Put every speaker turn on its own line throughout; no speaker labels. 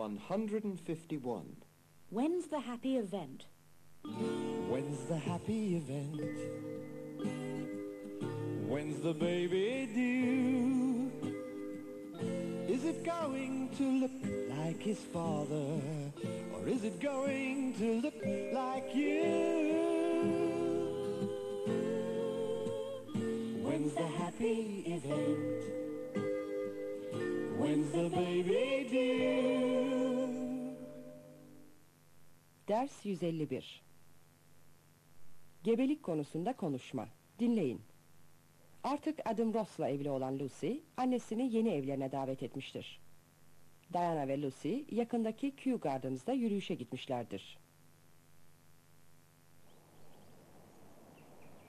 151.
When's the happy event?
When's the happy event? When's the baby due? Is it going to look like his father? Or is it going to look like you? When's the happy event? When's the baby due?
Ders 151 Gebelik konusunda konuşma. Dinleyin. Artık adım Ross'la evli olan Lucy, annesini yeni evlerine davet etmiştir. Diana ve Lucy, yakındaki Kew Gardens'da yürüyüşe gitmişlerdir.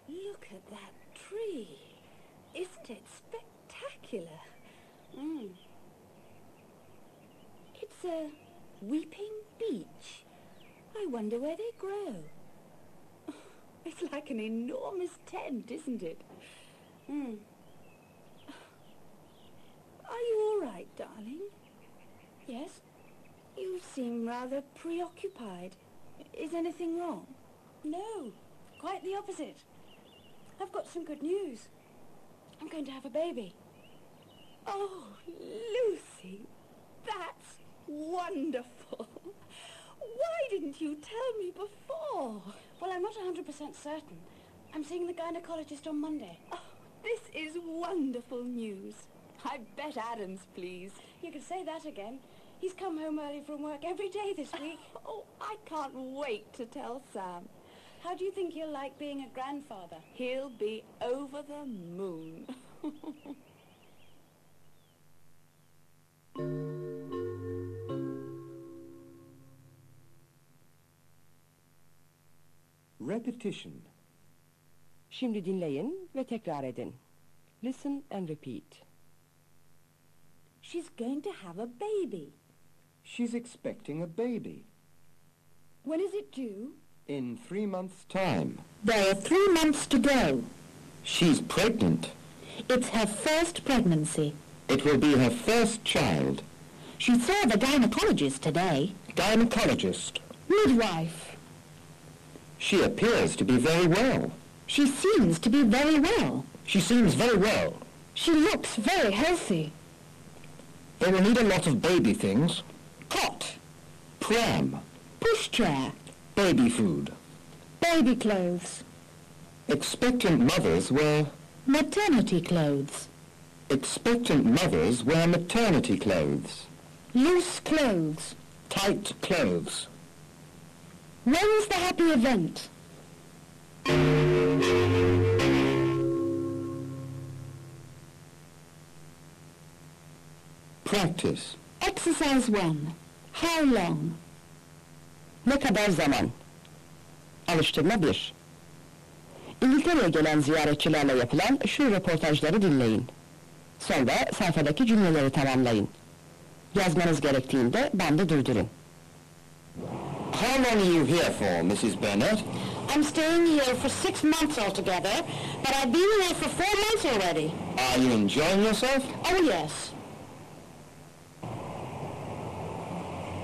Look at that tree. Isn't it spectacular? Mm. It's a weeping wonder where they grow. It's like an enormous tent, isn't it? Hmm. Are you all right, darling? Yes? You seem rather preoccupied. Is anything wrong?
No, quite the opposite. I've got some good news. I'm going to have a baby.
Oh, Lucy, that's wonderful. Why didn't you tell me before?
Well, I'm not 100% certain. I'm seeing the gynecologist on Monday.
Oh, this is wonderful news. I bet Adam's pleased.
You could say that again. He's come home early from work every day this week.
Oh, I can't wait to tell Sam.
How do you think he'll like being a grandfather?
He'll be over the moon.
Repetition.
Şimdi dinleyin ve tekrar edin. Listen and repeat.
She's going to have a baby.
She's expecting a baby.
When is it due?
In three months' time.
There are three months to go.
She's pregnant.
It's her first pregnancy.
It will be her first child.
She saw the gynecologist today.
Gynecologist.
Midwife.
She appears to be very well.
She seems to be very well.
She seems very well.
She looks very healthy.
They will need a lot of baby things.
Cot.
Pram.
Pushchair.
Baby food.
Baby clothes.
Expectant mothers wear...
Maternity clothes.
Expectant mothers wear maternity clothes.
Loose clothes.
Tight clothes.
When's the happy event?
Practice.
Exercise 1. How long?
Ne kadar zaman? Alıştırma 1. İngiltere'ye gelen ziyaretçilerle yapılan şu röportajları dinleyin. Sonra sayfadaki cümleleri tamamlayın. Yazmanız gerektiğinde bandı durdurun.
How long are you here for, Mrs. Burnett?
I'm staying here for six months altogether, but I've been here for four months already.
Are you enjoying yourself?
Oh, yes.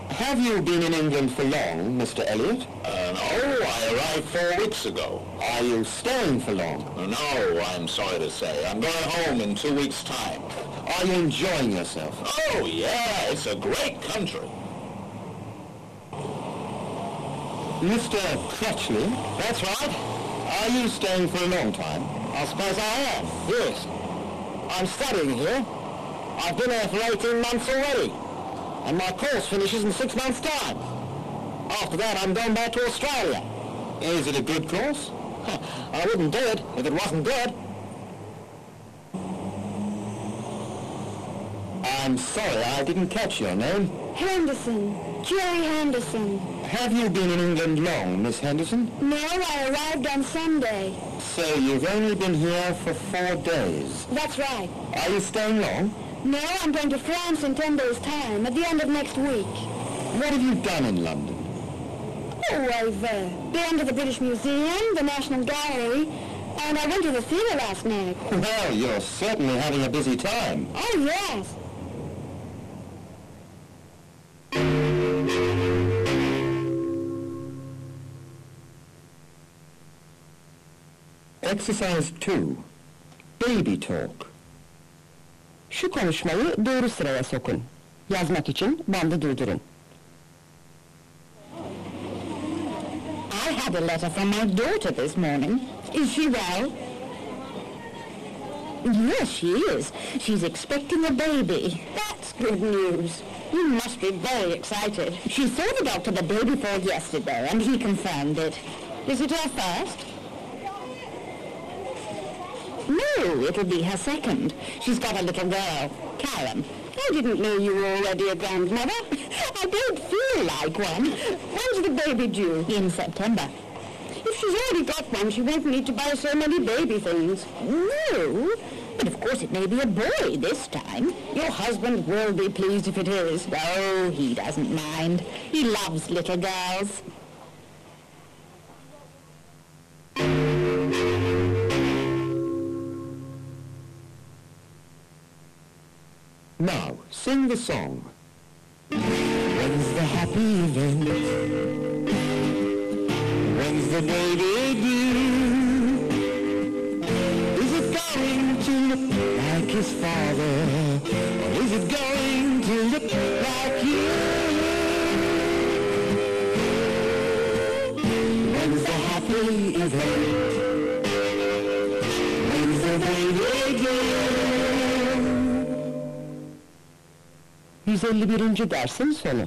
Have you been in England for long, Mr. Elliot?
Uh, no, I arrived four weeks ago.
Are you staying for long?
No, I'm sorry to say. I'm going home in two weeks' time.
Are you enjoying yourself?
Oh, yeah, it's a great country.
Mr. Crutchley,
That's right.
are you staying for a long time?
I suppose I am. Yes. I'm studying here. I've been here for 18 months already. And my course finishes in six months' time. After that, I'm going back to Australia.
Is it a good course?
I wouldn't do it if it wasn't good.
I'm sorry, I didn't catch your name.
Henderson. Jerry Henderson.
Have you been in England long, Miss Henderson?
No, I arrived on Sunday.
So you've only been here for four days.
That's right.
Are you staying long?
No, I'm going to France in ten days' time, at the end of next week.
What have you done in London?
Oh, I've uh, been to the British Museum, the National Gallery, and I went to the theatre last night.
Well, you're certainly having a busy time.
Oh, yes.
Exercise 2. Baby talk.
Şu konuşmayı doğru sıraya sokun. Yazmak için bandı durdurun.
I had a letter from my daughter this morning. Is she well? Yes, she is. She's expecting a baby. That's good news. You must be very excited. She saw the doctor the day before yesterday, and he confirmed it. Is it her first? No, it'll be her second. She's got a little girl, Karen. I didn't know you were already a grandmother. I don't feel like one. When's the baby due? In September. If she's already got one, she won't need to buy so many baby things. No, but of course it may be a boy this time. Your husband will be pleased if it is. Oh, he doesn't mind. He loves little girls.
Now, sing the song.
When's the happy event? When's the baby due? Is it going to look like his father? Or is it going to look like you? When's the happy event?
151. dersin sonu.